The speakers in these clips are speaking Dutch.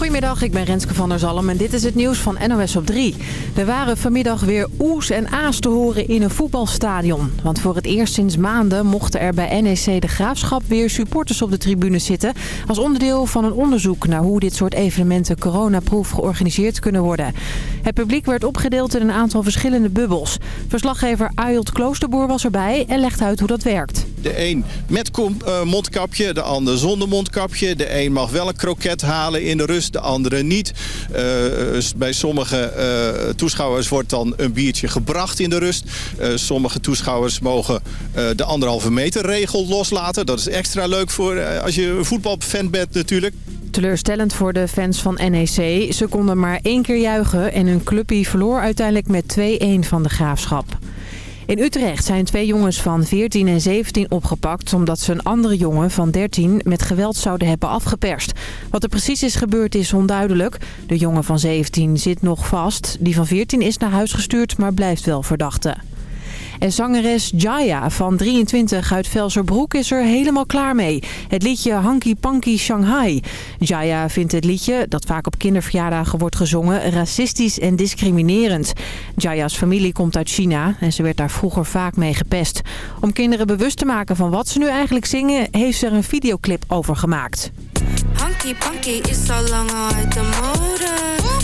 Goedemiddag, ik ben Renske van der Zalm en dit is het nieuws van NOS op 3. Er waren vanmiddag weer oes en aas te horen in een voetbalstadion. Want voor het eerst sinds maanden mochten er bij NEC De Graafschap weer supporters op de tribune zitten... als onderdeel van een onderzoek naar hoe dit soort evenementen coronaproof georganiseerd kunnen worden. Het publiek werd opgedeeld in een aantal verschillende bubbels. Verslaggever Ayot Kloosterboer was erbij en legt uit hoe dat werkt. De een met eh, mondkapje, de ander zonder mondkapje. De een mag wel een kroket halen in de rust, de andere niet. Uh, bij sommige uh, toeschouwers wordt dan een biertje gebracht in de rust. sommige toeschouwers mogen de anderhalve meter regel loslaten. Dat is extra leuk voor als je een voetbalfan bent natuurlijk. Teleurstellend voor de fans van NEC. Ze konden maar één keer juichen en hun clubje verloor uiteindelijk met 2-1 van de Graafschap. In Utrecht zijn twee jongens van 14 en 17 opgepakt... omdat ze een andere jongen van 13 met geweld zouden hebben afgeperst. Wat er precies is gebeurd is onduidelijk. De jongen van 17 zit nog vast. Die van 14 is naar huis gestuurd, maar blijft wel verdachte. En zangeres Jaya van 23 uit Velserbroek is er helemaal klaar mee. Het liedje Hanky Panky Shanghai. Jaya vindt het liedje, dat vaak op kinderverjaardagen wordt gezongen, racistisch en discriminerend. Jaya's familie komt uit China en ze werd daar vroeger vaak mee gepest. Om kinderen bewust te maken van wat ze nu eigenlijk zingen, heeft ze er een videoclip over gemaakt. Hanky Panky is al lang uit de mode.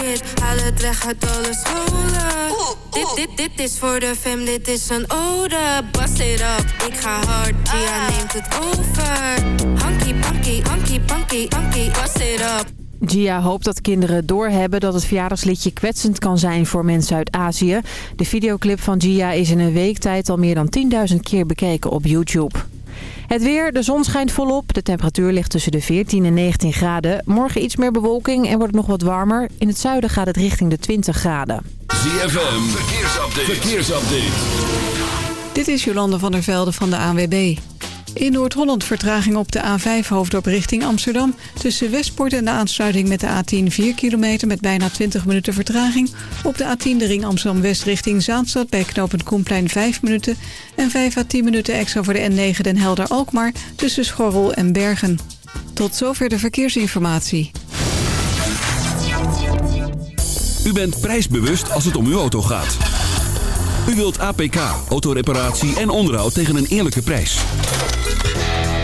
Shit, haal het weg uit alle scholen. Dit, dit, dit is voor de fam, dit is een ode. Bust it up, ik ga hard, Gia neemt het over. Hanky Panky, Hanky Panky, Hanky, bust it up. Gia hoopt dat kinderen doorhebben dat het verjaardagsliedje kwetsend kan zijn voor mensen uit Azië. De videoclip van Gia is in een week tijd al meer dan 10.000 keer bekeken op YouTube. Het weer, de zon schijnt volop. De temperatuur ligt tussen de 14 en 19 graden. Morgen iets meer bewolking en wordt het nog wat warmer. In het zuiden gaat het richting de 20 graden. ZFM, verkeersupdate. verkeersupdate. Dit is Jolande van der Velde van de ANWB. In Noord-Holland vertraging op de A5 hoofdop richting Amsterdam. Tussen Westpoort en de aansluiting met de A10 4 kilometer met bijna 20 minuten vertraging. Op de A10 de ring Amsterdam-West richting Zaanstad bij knooppunt Koenplein 5 minuten. En 5 à 10 minuten extra voor de N9 Den Helder-Alkmaar tussen Schorrel en Bergen. Tot zover de verkeersinformatie. U bent prijsbewust als het om uw auto gaat. U wilt APK, autoreparatie en onderhoud tegen een eerlijke prijs.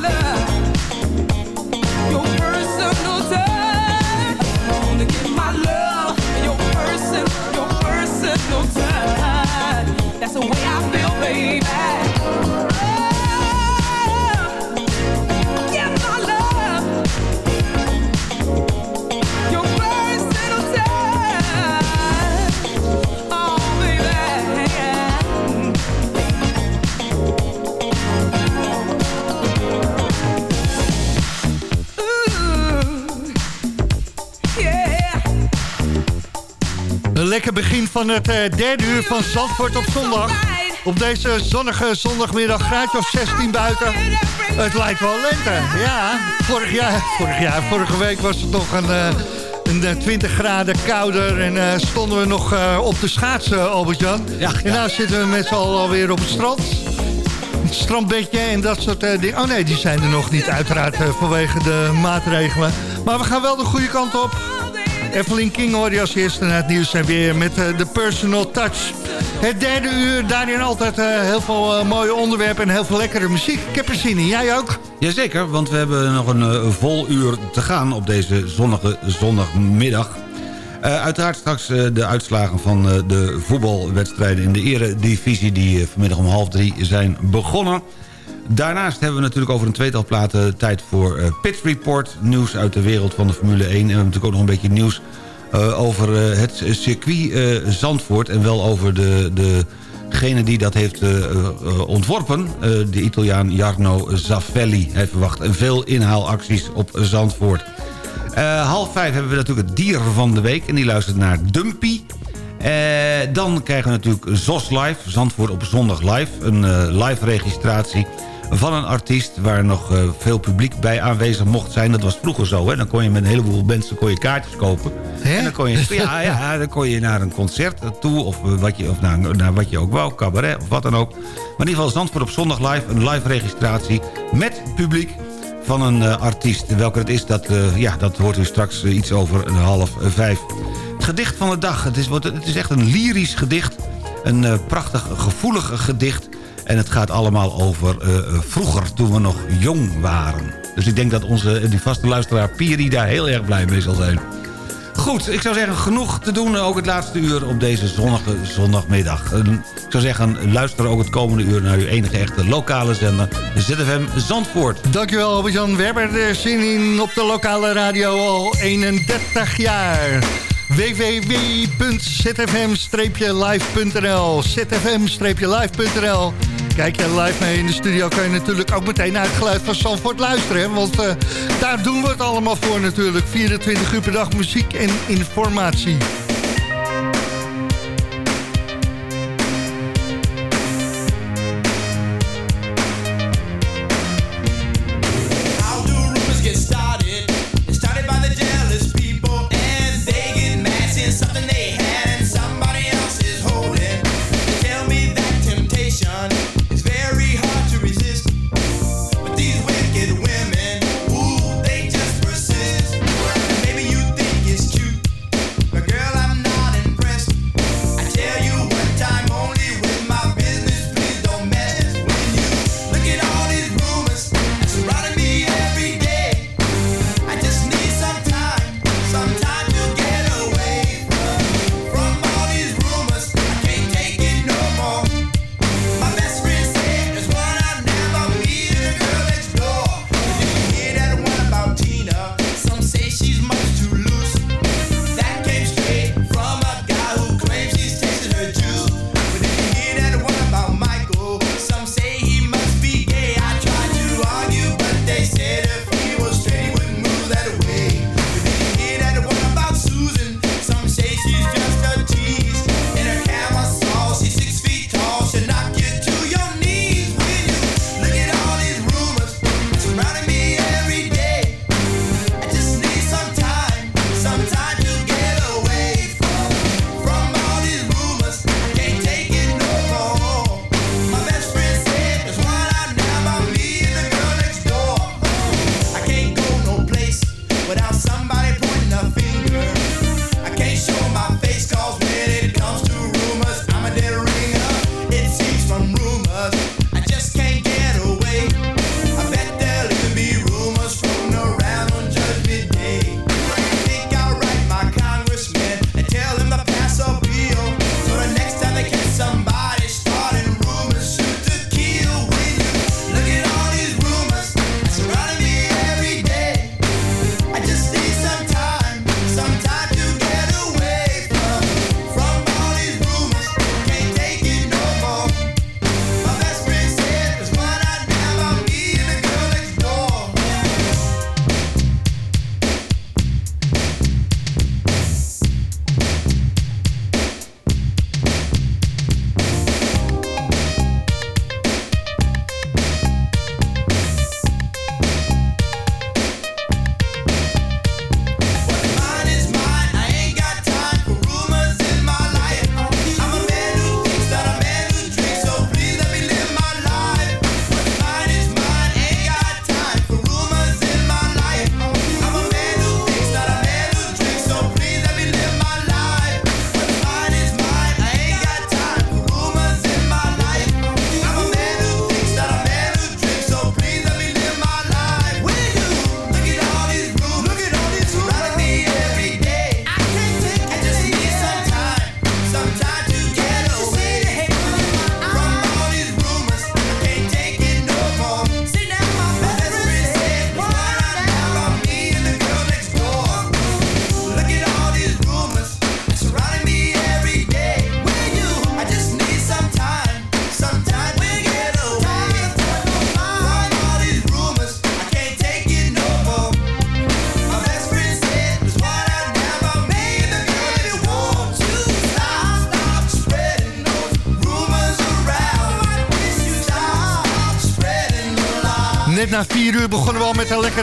Love begin van het eh, derde uur van Zandvoort op zondag. Op deze zonnige zondagmiddag, graadje of 16 buiten. Het lijkt wel lente, ja. Vorig jaar, vorig jaar, vorige week was het nog een, eh, een eh, 20 graden kouder... en eh, stonden we nog eh, op de schaatsen, Albert-Jan. Ja, En nu zitten we met z'n allen alweer op het strand. Het strandbedje en dat soort eh, dingen. Oh nee, die zijn er nog niet, uiteraard, eh, vanwege de maatregelen. Maar we gaan wel de goede kant op. Evelyn King hoor je als eerste naar het nieuws en weer met eh, de personal touch. Het derde uur, daarin altijd eh, heel veel eh, mooie onderwerpen en heel veel lekkere muziek. Ik heb er zin in, jij ook? Jazeker, want we hebben nog een vol uur te gaan op deze zonnige zondagmiddag. Uiteraard straks de uitslagen van de voetbalwedstrijden in de eredivisie... die vanmiddag om half drie zijn begonnen. Daarnaast hebben we natuurlijk over een tweetal platen tijd voor Pit Report. Nieuws uit de wereld van de Formule 1. En we hebben natuurlijk ook nog een beetje nieuws eh, over eh, het circuit Zandvoort. En wel over de, degene die dat heeft ontworpen. de Italiaan Jarno Zaffelli. Hij verwacht veel inhaalacties op Zandvoort. Half vijf hebben we natuurlijk het dier van de week. En die luistert naar Dumpy. Dan krijgen we natuurlijk ZOS Live. Zandvoort op zondag live. Een live registratie van een artiest... waar nog eh, veel publiek bij aanwezig mocht zijn. Dat was vroeger zo. Hè? Dan kon je met een heleboel mensen kon je kaartjes kopen. Hè? En dan kon, je, ja, ja, dan kon je naar een concert toe... of, eh, wat je, of naar, naar wat je ook wou, cabaret of wat dan ook. Maar in ieder geval Zandvoort op zondag live. Een live registratie met publiek van een eh, artiest. Welke het is, dat, ja, dat hoort u straks iets over een half vijf. Het gedicht van de dag. Het is, het is echt een lyrisch gedicht. Een prachtig, gevoelig gedicht. En het gaat allemaal over eh, eh, vroeger, toen we nog jong waren. Dus ik denk dat onze eh, die vaste luisteraar Piri daar heel erg blij mee zal zijn. Goed, ik zou zeggen genoeg te doen. Ook het laatste uur op deze zonnige zondagmiddag. Ik zou zeggen, luister ook het komende uur naar uw enige echte lokale zender. ZFM Zandvoort. Dankjewel Albert-Jan. We hebben zin in op de lokale radio al 31 jaar www.zfm-live.nl zfm-live.nl Kijk je live mee in de studio kan je natuurlijk ook meteen naar het geluid van Sanford luisteren. Want eh, daar doen we het allemaal voor natuurlijk. 24 uur per dag muziek en informatie.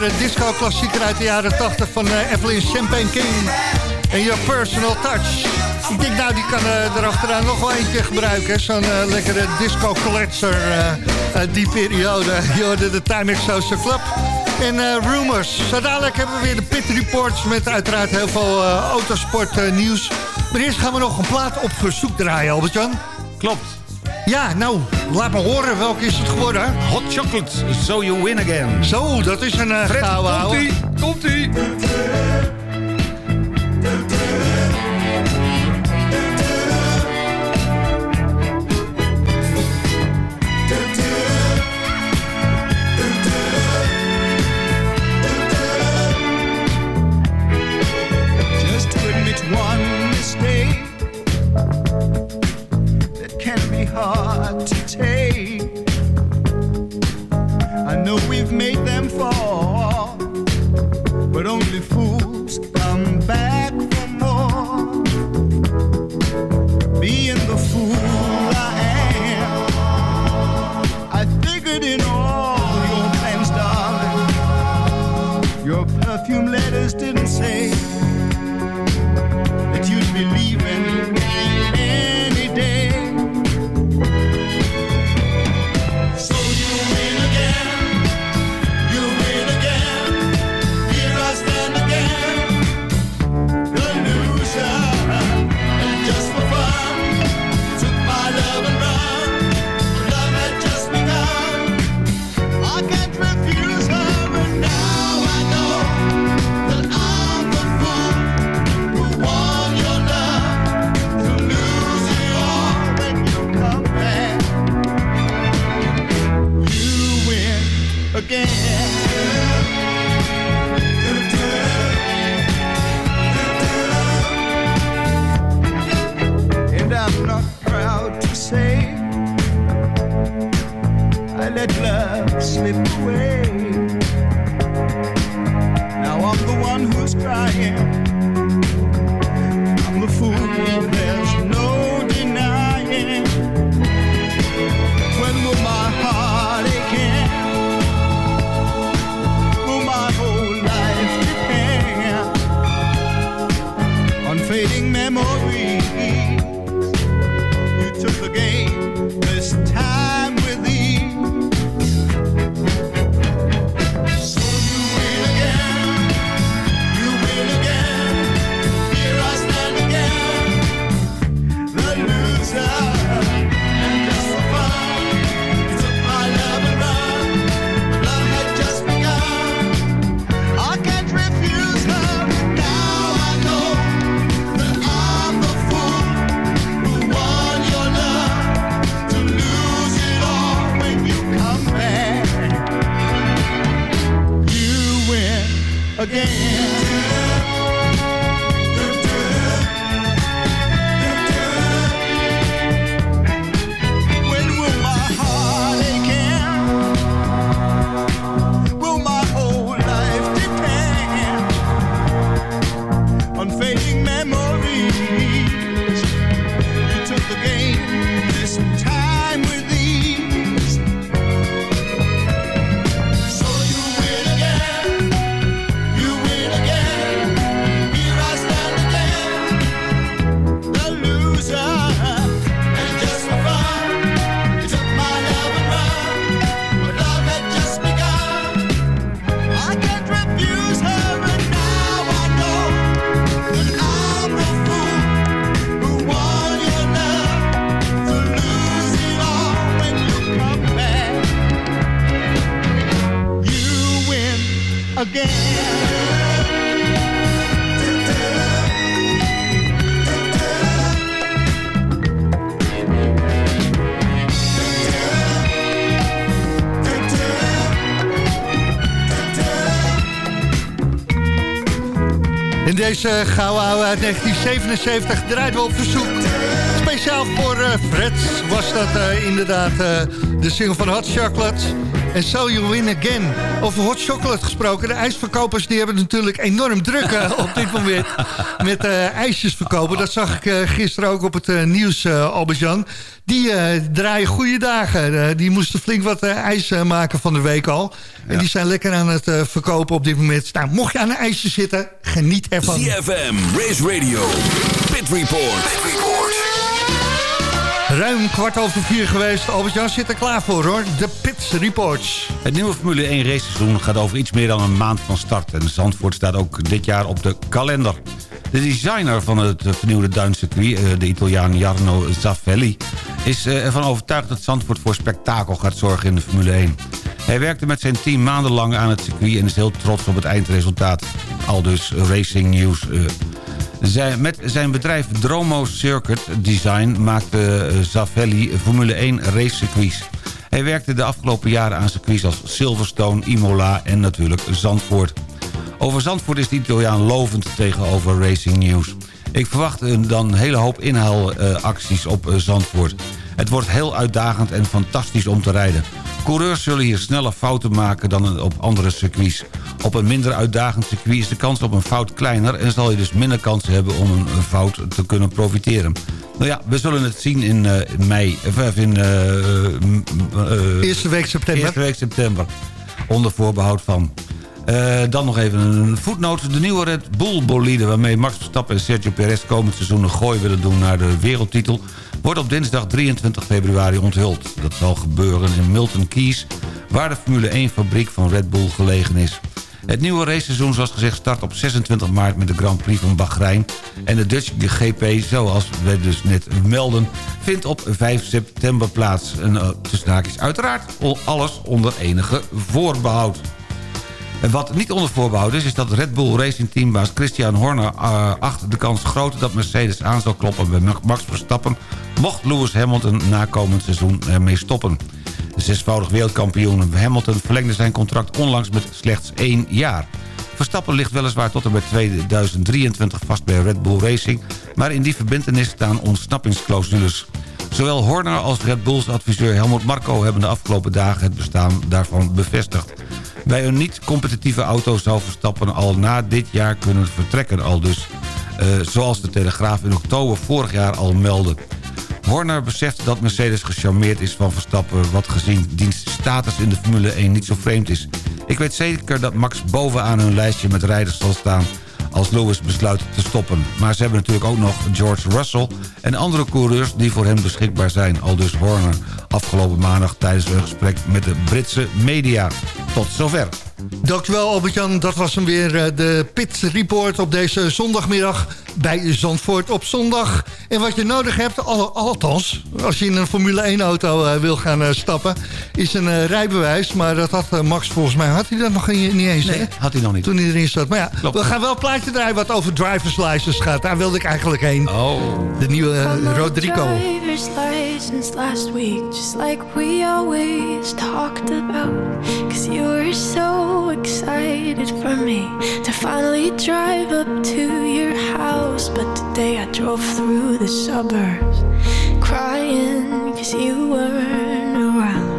een disco-klassieker uit de jaren 80 van eh, Evelyn Champagne King. En Your Personal Touch. Ik denk, nou, die kan eh, uh, erachteraan nog wel eentje gebruiken. Zo'n eh, lekkere disco-collector uit die periode. Je hoorde de Time Social Club. En Rumors. Zo dadelijk hebben we weer de Pit Reports met uiteraard heel veel autosportnieuws. maar eerst gaan we nog een plaat op verzoek draaien, Albert-Jan. Klopt. Ja, nou, laat me horen, welke is het geworden? Hot Chocolate, So You Win Again. Zo, dat is een uh, Fred, komt-ie, komt-ie. one mistake that can be hard know we've made them fall, but only for. me away. In deze gouden uit 1977 draaiden we op verzoek. Speciaal voor eh, Fred was dat eh, inderdaad eh, de single van Hot Chocolate. En So You Win Again. Over Hot Chocolate gesproken. De ijsverkopers die hebben natuurlijk enorm druk eh, op dit moment. Met eh, ijsjes verkopen. Dat zag ik eh, gisteren ook op het nieuws, eh Albert-Jan. Die eh, draaien goede dagen. Eh, die moesten flink wat ijs eh, maken van de week al. En die zijn lekker aan het eh, verkopen op dit moment. Nou, mocht je aan een ijsje zitten, geniet ervan. ZFM, Race Radio, Pit Report. Ruim kwart over vier geweest. Albert-Jan zit er klaar voor hoor. De Pits Reports. Het nieuwe Formule 1 raceseizoen gaat over iets meer dan een maand van start. En Zandvoort staat ook dit jaar op de kalender. De designer van het vernieuwde duincircuit, eh, de Italiaan Jarno Zaffelli... is eh, ervan overtuigd dat Zandvoort voor spektakel gaat zorgen in de Formule 1. Hij werkte met zijn team maandenlang aan het circuit... en is heel trots op het eindresultaat. Al dus Racing News... met zijn bedrijf Dromo Circuit Design maakte eh, Zavelli Formule 1 racecircuits. Hij werkte de afgelopen jaren aan circuits als Silverstone, Imola en natuurlijk Zandvoort. Over Zandvoort is de Italiaan lovend tegenover Racing News. Ik verwacht dan een hele hoop inhaalacties op eh, Zandvoort. Het wordt heel uitdagend en fantastisch om te rijden. Coureurs zullen hier sneller fouten maken dan op andere circuits. Op een minder uitdagend circuit is de kans op een fout kleiner... en zal je dus minder kansen hebben om een fout te kunnen profiteren. Nou ja, we zullen het zien in, eh, mei... Of in... eh, eh, eh, Eerste week september. Eerste week september. Onder voorbehoud van. Eh, dan nog even een voetnoot. De nieuwe Red Bull bolide waarmee Max Verstappen en Sergio Perez komend seizoen een gooi willen doen naar de wereldtitel... wordt op dinsdag 23 februari onthuld. Dat zal gebeuren in Milton Keys, waar de Formule 1 fabriek van Red Bull gelegen is. Het nieuwe raceseizoen zoals gezegd start op 26 maart met de Grand Prix van Bahrein. En de Dutch GP, zoals we dus net melden, vindt op 5 september plaats. En tussen haakjes uiteraard o- alles onder enige voorbehoud. Wat niet onder voorbehoud is, is dat Red Bull Racing Teambaas Christian Horner uh, acht de kans groot dat Mercedes aan zal kloppen bij Ma- Max Verstappen... mocht Lewis Hamilton na komend seizoen ermee stoppen. De zesvoudig wereldkampioen Hamilton verlengde zijn contract onlangs met slechts één jaar. Verstappen ligt weliswaar tot en met 2023 vast bij Red Bull Racing... maar in die verbintenis staan ontsnappingsclausules. Zowel Horner als Red Bulls adviseur Helmut Marko... hebben de afgelopen dagen het bestaan daarvan bevestigd. Bij een niet-competitieve auto zou Verstappen al na dit jaar kunnen vertrekken al dus. eh, zoals de Telegraaf in oktober vorig jaar al meldde. Horner beseft dat Mercedes gecharmeerd is van Verstappen... wat gezien diens status in de Formule 1 niet zo vreemd is. Ik weet zeker dat Max bovenaan hun lijstje met rijders zal staan als Lewis besluit te stoppen. Maar ze hebben natuurlijk ook nog George Russell... en andere coureurs die voor hem beschikbaar zijn. Al dus Horner afgelopen maandag tijdens een gesprek met de Britse media. Tot zover. Dankjewel Albert-Jan, dat was hem weer eh, de Pit Report op deze zondagmiddag bij Zandvoort op zondag. En wat je nodig hebt, al, althans, als je in een Formule 1 auto eh, wil gaan eh, stappen, is een rijbewijs. Maar dat had Max volgens mij, had hij dat nog niet eens, hè? Had hij nog niet. Toen hij erin zat. Maar ja, Klopt. we gaan wel een plaatje draaien wat over driver's license gaat. Daar wilde ik eigenlijk heen. Oh. De nieuwe Rodrigo. driver's license last week, just like we always talked about. Cause you were so excited for me to finally drive up to your house. But today I drove through the suburbs crying cause you weren't around.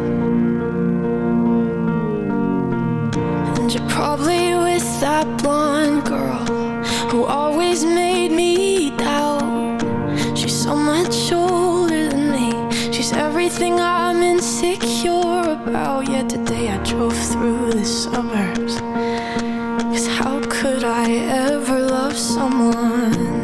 And you're probably with that blonde girl who always made me doubt. She's so much older than me. She's everything I'm insecure about. Yet today I drove through the suburbs. Cause how could I ever love someone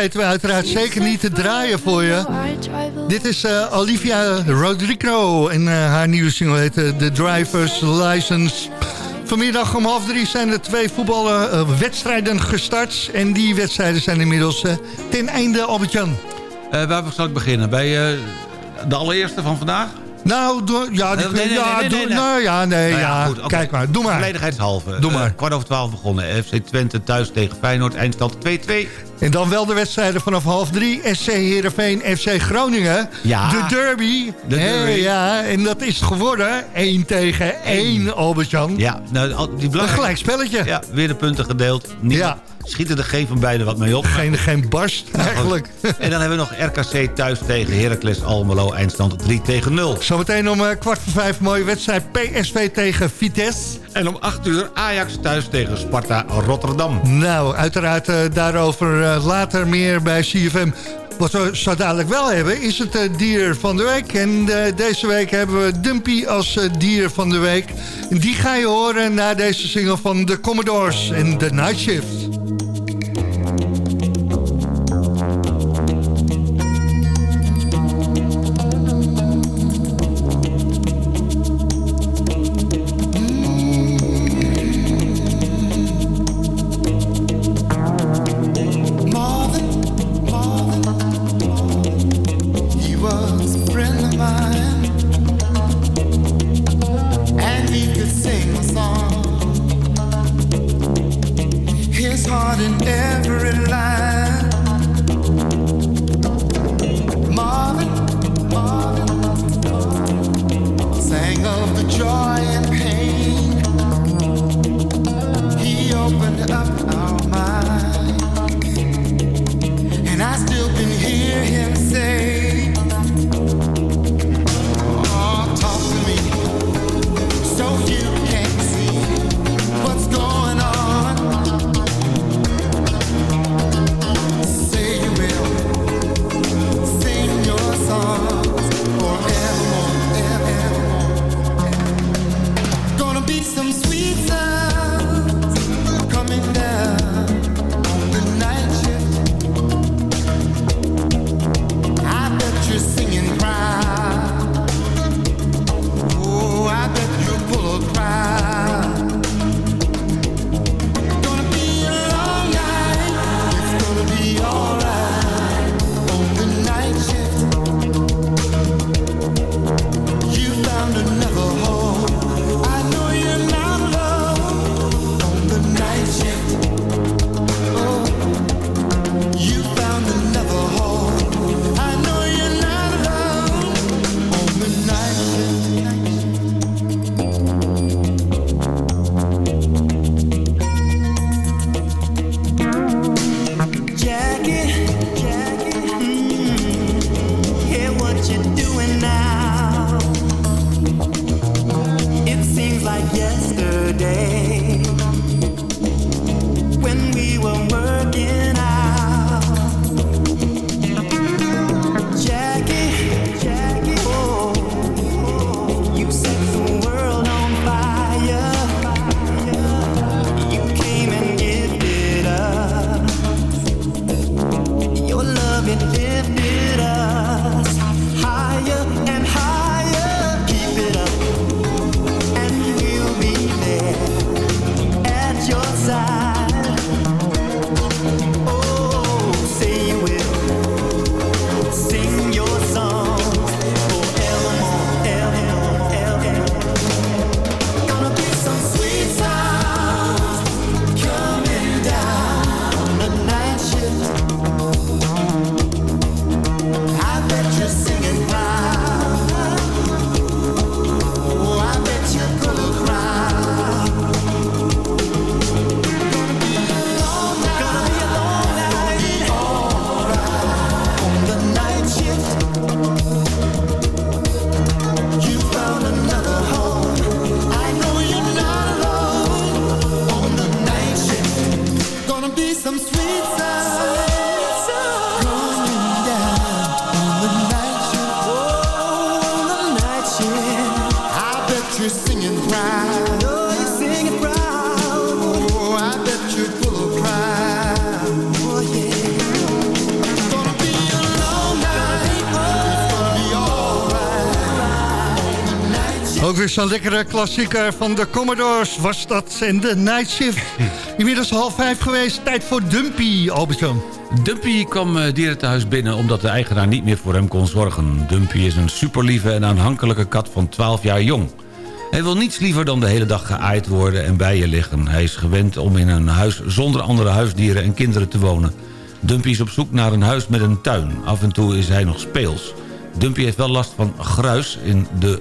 Vergeten we uiteraard zeker niet te draaien voor je. Dit is eh, Olivia Rodrigo en eh, haar nieuwe single heet eh, The Driver's License. Vanmiddag om half drie zijn er twee voetbalwedstrijden gestart. En die wedstrijden zijn inmiddels ten einde, Albert-Jan. Waar zal ik beginnen? Bij de allereerste van vandaag? Nou, ja, die, Nee, ja, nee, doe- nee, nee. nou ja, nee, Nou ja. goed. Kijk maar, doe maar. Volledigheidshalve. Doe Eh, maar. kwart over twaalf begonnen. FC Twente thuis tegen Feyenoord. Eindstand 2-2. En dan wel de wedstrijden vanaf half drie. SC Heerenveen, FC Groningen. Ja. De derby. De derby. ja, en dat is geworden 1 tegen 1, Albert-Jan. Ja, nou, die Een belangrijk... gelijk spelletje. Ja, weer de punten gedeeld. Niemand Ja. Schieten er geen van beiden wat mee op. Geen, geen barst, eigenlijk. En dan hebben we nog RKC thuis tegen Heracles Almelo. Eindstand 3 tegen 0. Zometeen om eh, kwart voor vijf mooie wedstrijd PSV tegen Vitesse. En om 8 uur Ajax thuis tegen Sparta Rotterdam. Nou, uiteraard eh, daarover eh, later meer bij CFM. Wat we zo dadelijk wel hebben, is het eh, dier van de week. En eh, deze week hebben we Dumpy als eh, dier van de week. En die ga je horen na deze single van de Commodores en The Night Shift. Zo'n lekkere klassieker van de Commodores was dat en de Night Shift. Inmiddels half vijf geweest, tijd voor Dumpy, Albert-Jan. Dumpy kwam eh, dierentehuis binnen omdat de eigenaar niet meer voor hem kon zorgen. Dumpy is een superlieve en aanhankelijke kat van 12 jaar jong. Hij wil niets liever dan de hele dag geaaid worden en bij je liggen. Hij is gewend om in een huis zonder andere huisdieren en kinderen te wonen. Dumpy is op zoek naar een huis met een tuin. Af en toe is hij nog speels. Dumpy heeft wel last van gruis in de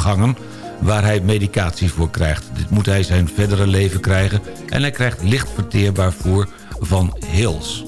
galggangen waar hij medicatie voor krijgt. Dit moet hij zijn verdere leven krijgen en hij krijgt licht verteerbaar voer van Hills.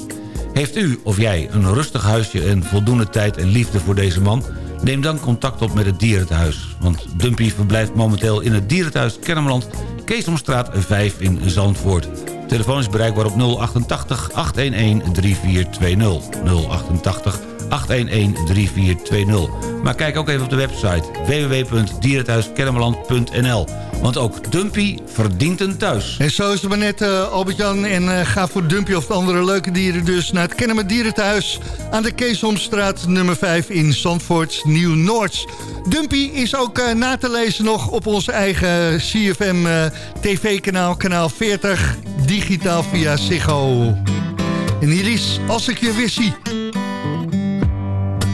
Heeft u of jij een rustig huisje en voldoende tijd en liefde voor deze man? Neem dan contact op met het dierentehuis. Want Dumpy verblijft momenteel in het dierentehuis Kennemerland... Keesomstraat 5 in Zandvoort. Telefoon is bereikbaar op 088 811 3420. 088 811 3420. Maar kijk ook even op de website www.dierenthuiskennemerland.nl. Want ook Dumpy verdient een thuis. En zo is het maar net, eh, Albert-Jan. En eh, ga voor Dumpy of de andere leuke dieren dus naar het Kennemer Dierenthuis... aan de Keesomstraat nummer 5 in Zandvoort, Nieuw-Noords. Dumpy is ook eh, na te lezen nog op ons eigen CFM TV-kanaal, kanaal 40... digitaal via Ziggo. En hier is Als ik je weer zie.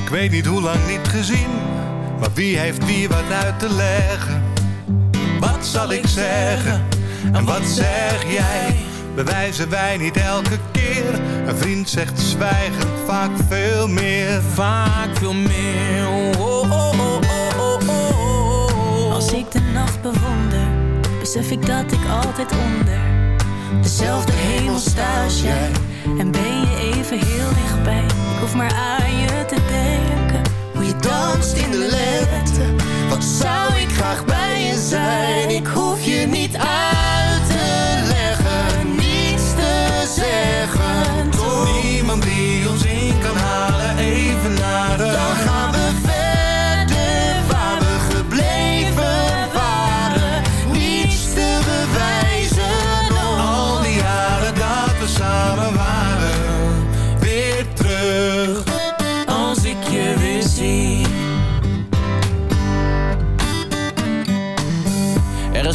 Ik weet niet hoe lang niet gezien, maar wie heeft wie wat uit te leggen? Wat zal ik zeggen en wat zeg jij? Bewijzen wij niet elke keer? Een vriend zegt zwijgend vaak veel meer. vaak veel meer. Oh, oh, oh, oh, oh, oh, oh. Als ik de nacht bewonder, besef ik dat ik altijd onder dezelfde hemel sta als jij. En ben je even heel dichtbij. Ik hoef maar aan je te denken. Hoe je danst in de lente. Wat zou ik graag bij je zijn? Ik hoef je niet uit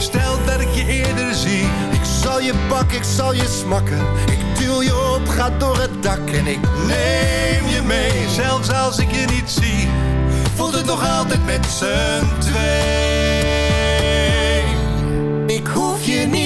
stel dat ik je eerder zie. Ik zal je pakken, ik zal je smakken. Ik duw je op, ga door het dak en ik Neem je mee, zelfs als ik je niet zie. Voelt het nog altijd met z'n twee. Ik hoef je niet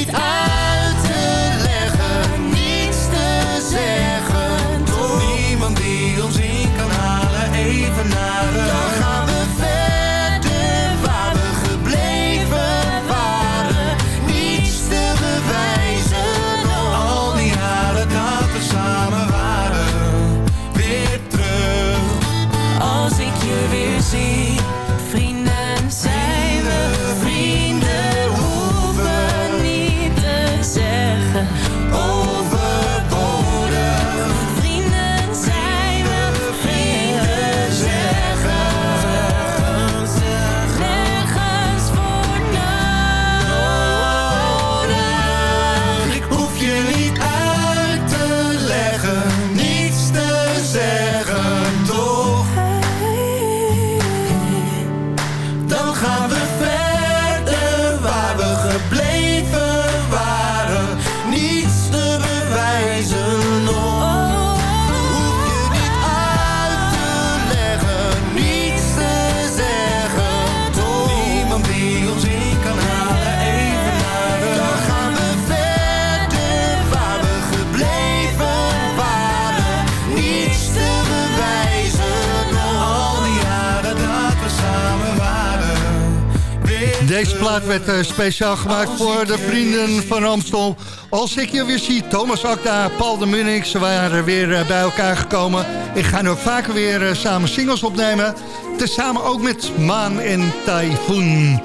Deze plaat werd eh, speciaal gemaakt voor de vrienden van Amstel. Als ik je weer zie, Thomas Akda, Paul de Munnik, ze waren weer eh, bij elkaar gekomen. Ik ga nu vaker weer eh, samen singles opnemen. Tezamen ook met Maan en Typhoon.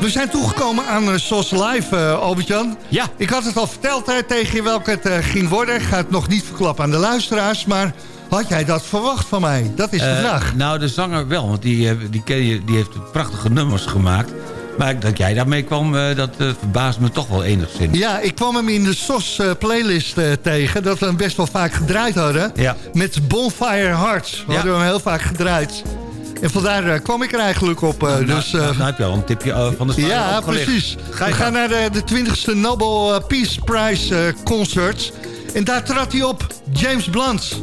We zijn toegekomen aan SOS Live, Albert-Jan. Ja. Ik had het al verteld hè, tegen je welke het ging worden. Ik ga het nog niet verklappen aan de luisteraars, maar... Had jij dat verwacht van mij? Dat is de vraag. Nou, de zanger wel, want die, die, ken je, die heeft prachtige nummers gemaakt. Maar dat jij daarmee kwam, eh, dat eh, verbaast me toch wel enigszins. Ja, ik kwam hem in de SOS eh, playlist tegen. Dat we hem best wel vaak gedraaid hadden. Ja. Met Bonfire Hearts. We hadden hem heel vaak gedraaid. En vandaar kwam ik er eigenlijk op. eh, Nou, dus, nou, nou heb je al een tipje van de stad ja, precies. Ga we gaan naar de, de 20ste Nobel Peace Prize Concert. En daar trad hij op, James Blunt.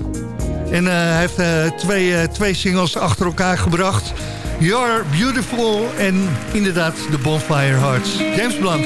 En hij heeft twee, twee singles achter elkaar gebracht. You're Beautiful en inderdaad de Bonfire Hearts. James Blunt.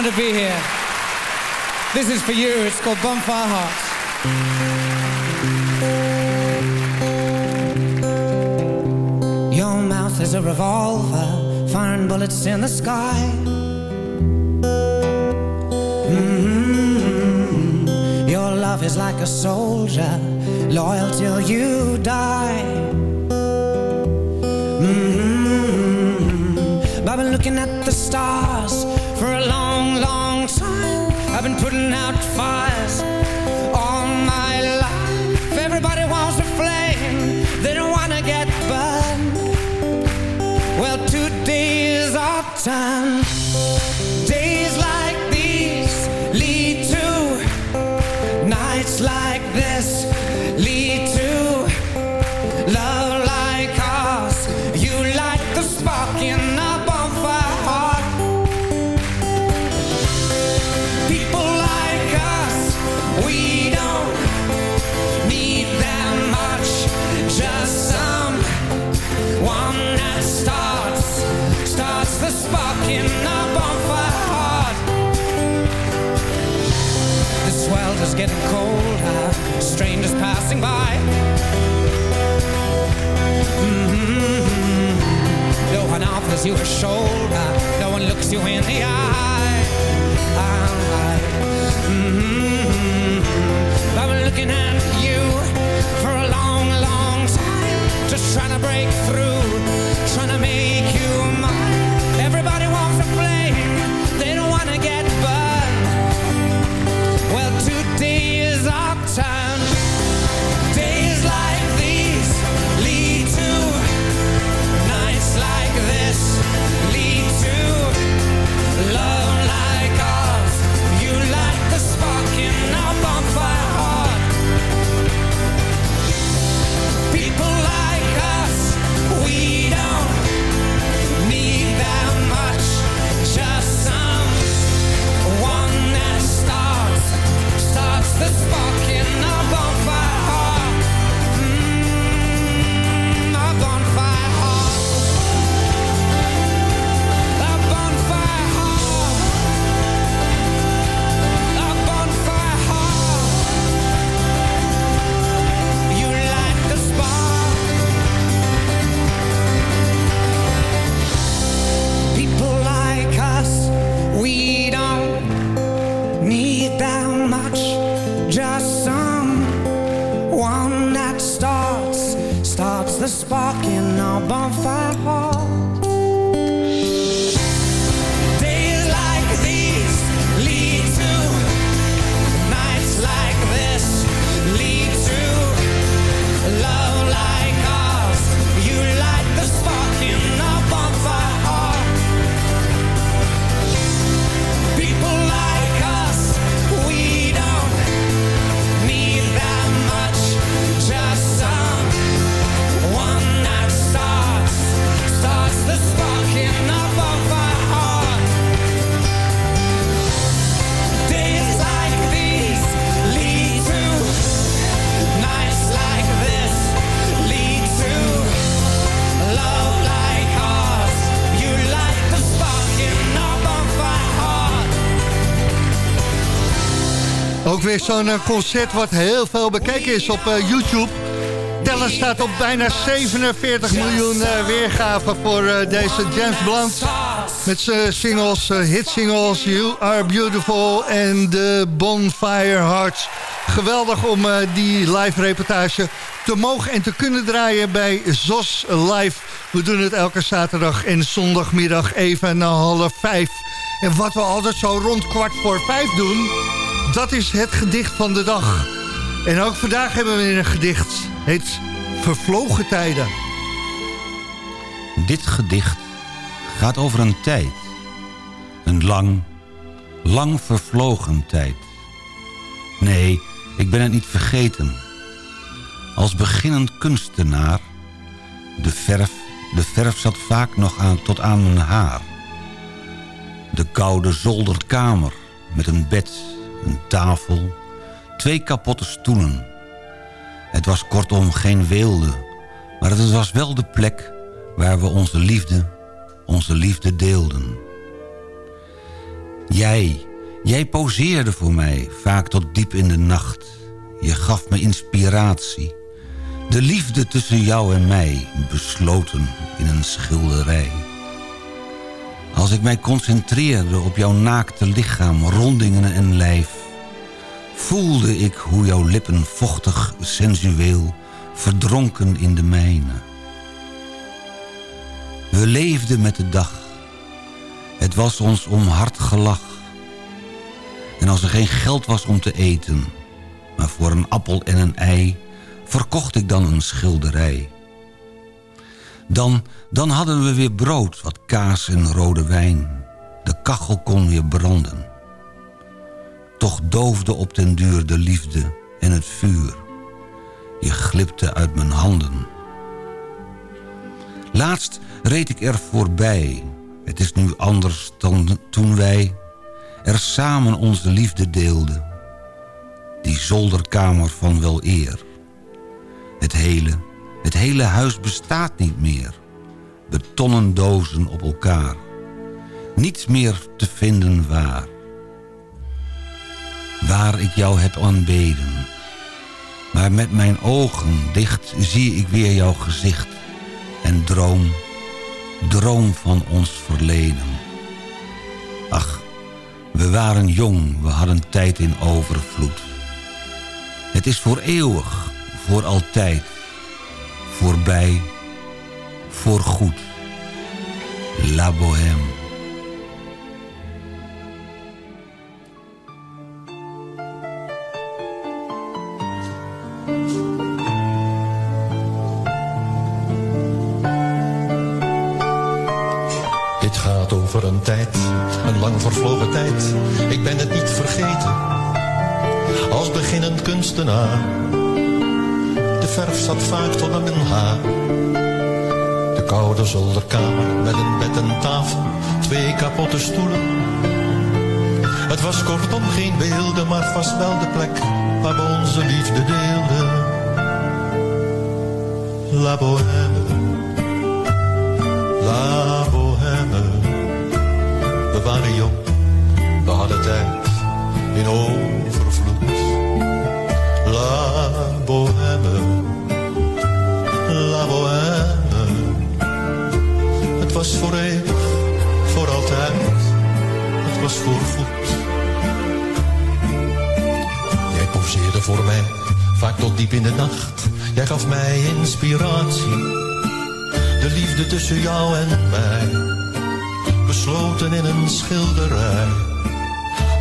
honor to be here. This is for you. It's called Bonfire Hearts. Your mouth is a revolver, firing bullets in the sky. Mhm. Your love is like a soldier, loyal till you die. Mhm. I've been looking at the stars for a long, long time. I've been putting out fires all my life. Everybody wants a flame, they don't wanna get burned. Well, today is our turn. Gives you a shoulder, no one looks you in the eye. eye. Mhm. I've been looking at you for a long, long time, just trying to break through, trying to make in Weer zo'n eh, concert wat heel veel bekeken is op eh, YouTube. Teller staat op bijna 47 miljoen eh, weergaven voor deze James Blunt. Met zijn singles, hitsingles You Are Beautiful en The Bonfire Hearts. Geweldig om die live reportage te mogen en te kunnen draaien bij ZOS Live. We doen het elke zaterdag en zondagmiddag even na half vijf. En wat we altijd zo rond kwart voor vijf doen... Dat is het gedicht van de dag. En ook vandaag hebben we een gedicht. Het Vervlogen Tijden. Dit gedicht gaat over een tijd. Een lang, lang vervlogen tijd. Nee, ik ben het niet vergeten. Als beginnend kunstenaar... De verf, de verf zat vaak nog aan, tot aan mijn haar. De koude zolderkamer met een bed, een tafel... twee kapotte stoelen. Het was kortom geen weelde... maar het was wel de plek waar we onze liefde, onze liefde deelden. Jij, jij poseerde voor mij, vaak tot diep in de nacht. Je gaf me inspiratie. De liefde tussen jou en mij, besloten in een schilderij. Als ik mij concentreerde op jouw naakte lichaam, rondingen en lijf... voelde ik hoe jouw lippen vochtig, sensueel, verdronken in de mijne. We leefden met de dag. Het was ons om hard gelach. En als er geen geld was om te eten... maar voor een appel en een ei... verkocht ik dan een schilderij. Dan, dan hadden we weer brood, wat kaas en rode wijn. De kachel kon weer branden. Toch doofde op den duur de liefde en het vuur. Je glipte uit mijn handen. Laatst reed ik er voorbij. Het is nu anders dan toen wij er samen onze liefde deelden. Die zolderkamer van wel eer. Het hele, het hele huis bestaat niet meer. Betonnen dozen op elkaar. Niets meer te vinden waar. Waar ik jou heb aanbeden. Maar met mijn ogen dicht zie ik weer jouw gezicht. En droom, droom van ons verleden. Ach, we waren jong, we hadden tijd in overvloed. Het is voor eeuwig, voor altijd, voorbij, voor goed. La Bohème. Dit gaat over een tijd, een lang vervlogen tijd. Ik ben het niet vergeten. Als beginnend kunstenaar. De verf zat vaak tot aan mijn haar. De koude zolderkamer met een bed en tafel. Twee kapotte stoelen. Het was kortom geen beelden, maar vast wel de plek waar we onze liefde deelden. La Bohème, La Bohème. We waren jong, we hadden tijd in overvloed. Was voor eeuwig, voor altijd, het was voor goed. Jij poseerde voor mij, vaak tot diep in de nacht. Jij gaf mij inspiratie, de liefde tussen jou en mij besloten in een schilderij.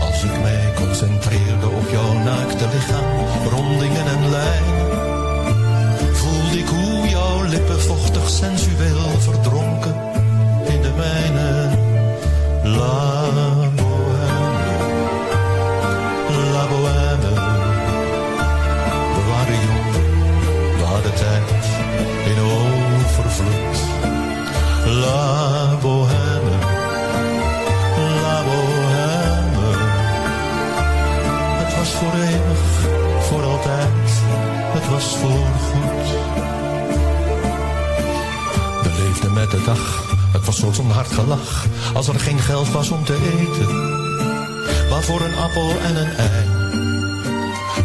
Als ik mij concentreerde op jouw naakte lichaam, rondingen en lijnen, voelde ik hoe jouw lippen vochtig sensueel verdronken mijne. La een hard gelach, als er geen geld was om te eten. Maar voor een appel en een ei,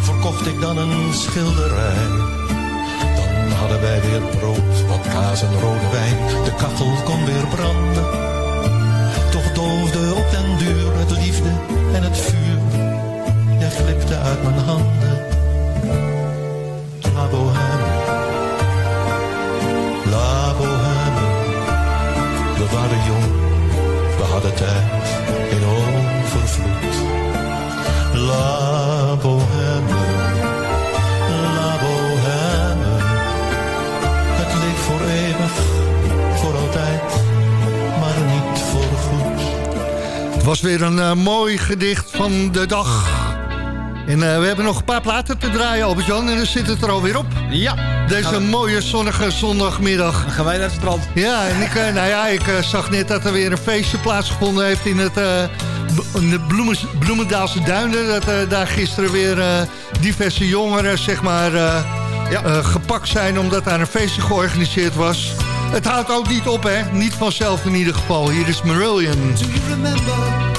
verkocht ik dan een schilderij. Dan hadden wij weer brood, wat kaas en rode wijn, de kachel kon weer branden. Toch doofde op den duur het liefde en het vuur. Jij glipte uit mijn handen. Waren jong, we hadden tijd in overvloed. La bohème. La bohème. Het leek voor eeuwig, voor altijd, maar niet voor goed. Het was weer een eh, mooi gedicht van de dag. En eh, we hebben nog een paar platen te draaien, Albert-Jan. En dan zit het er alweer op. Ja. Deze mooie zonnige zondagmiddag. Dan gaan wij naar het strand. Ja, en ik, eh, nou ja, ik eh, zag net dat er weer een feestje plaatsgevonden heeft in, het, eh, in de Bloemen, Bloemendaalse Duinen. Dat daar gisteren weer diverse jongeren zeg maar, eh, eh, gepakt zijn omdat daar een feestje georganiseerd was. Het houdt ook niet op, hè? Niet vanzelf in ieder geval. Hier is Marillion. Do you remember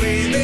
way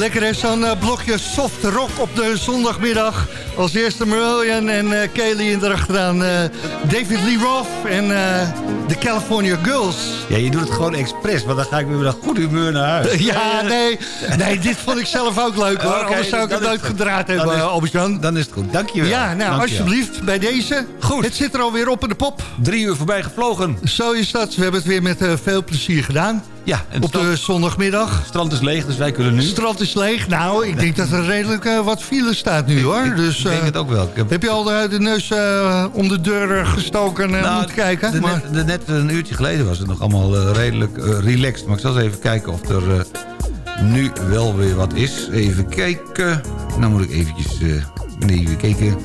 Lekker is zo'n eh, blokje soft rock op de zondagmiddag. Als eerste Marillion en eh Kaylee in erachteraan eh David Lee Roth en eh, de California Girls. Ja, je doet het gewoon expres, want dan ga ik weer met een goed humeur naar huis. Ja, nee, nee, dit vond ik zelf ook leuk hoor. Anders zou ik dan het is nooit gedraaid Dan hebben, is- Albert-Jan. Dan is het goed, dankjewel. Ja, nou, Dankjewel. alsjeblieft, bij deze. Goed. Het zit er alweer op in de pop. Drie uur voorbij gevlogen. Zo is dat. We hebben het weer met veel plezier gedaan. Ja, en Op de zondagmiddag. het strand is leeg, dus wij kunnen nu. Het strand is leeg. Nou, ik denk dat er redelijk wat file staat nu hoor. Ik Dus, denk eh, het ook wel. Heb Heb je al de, de neus eh, om de deur eh, gestoken en Nou, moeten kijken? de- Maar- net, net een uurtje geleden was het nog allemaal eh, redelijk eh, relaxed. Maar ik zal eens even kijken of er eh, nu wel weer wat is. Even kijken. Nou moet ik eventjes... eh, nee, even kijken.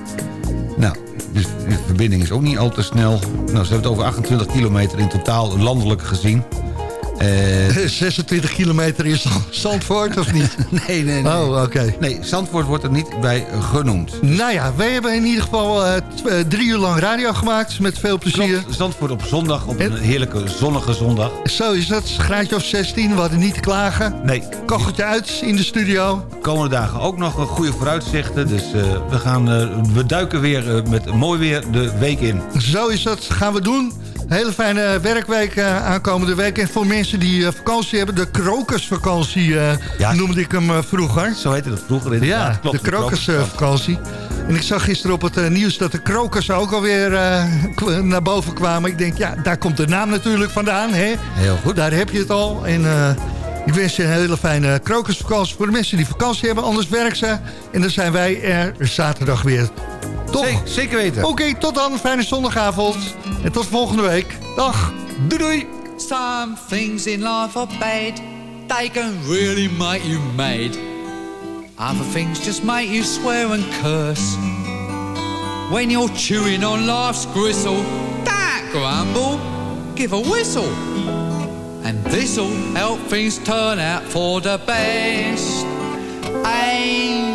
Nou, dus de verbinding is ook niet al te snel. Nou, ze hebben het over 28 kilometer in totaal landelijk gezien. Eh, 26 kilometer is al Zandvoort, of niet? nee, nee, nee. Oh, oké. Nee, Zandvoort wordt er niet bij genoemd. Nou ja, wij hebben in ieder geval eh, eh, drie uur lang radio gemaakt. Met veel plezier. Klopt, Zandvoort op zondag, op een heerlijke zonnige zondag. Zo is dat. Graadje of 16. We hadden niet te klagen. Nee, Kacheltje uit in de studio. komende dagen ook nog een goede vooruitzichten. Dus eh, we, gaan, eh, we duiken weer eh, met mooi weer de week in. Zo is dat. Gaan we doen. Hele fijne werkweek eh, aankomende week. En voor mensen die eh, vakantie hebben, de krokusvakantie eh, Ja. noemde ik hem vroeger. Zo heette dat vroeger inderdaad. Ja, Klopt, de krokusvakantie. En ik zag gisteren op het nieuws dat de krokussen ook alweer naar boven kwamen. Ik denk, ja, daar komt de naam natuurlijk vandaan. Hè? Heel goed. Daar heb je het al. En ik wens je een hele fijne krokusvakantie voor de mensen die vakantie hebben. Anders werken ze. En dan zijn wij er zaterdag weer. Toch? Zeker, zeker weten. Oké, tot dan. Fijne zondagavond. En tot volgende week. Dag. Doei doei. Some things in life are bad. They can really make you mad. Other things just make you swear and curse. When you're chewing on life's gristle, don't grumble, give a whistle. And this'll help things turn out for the best. And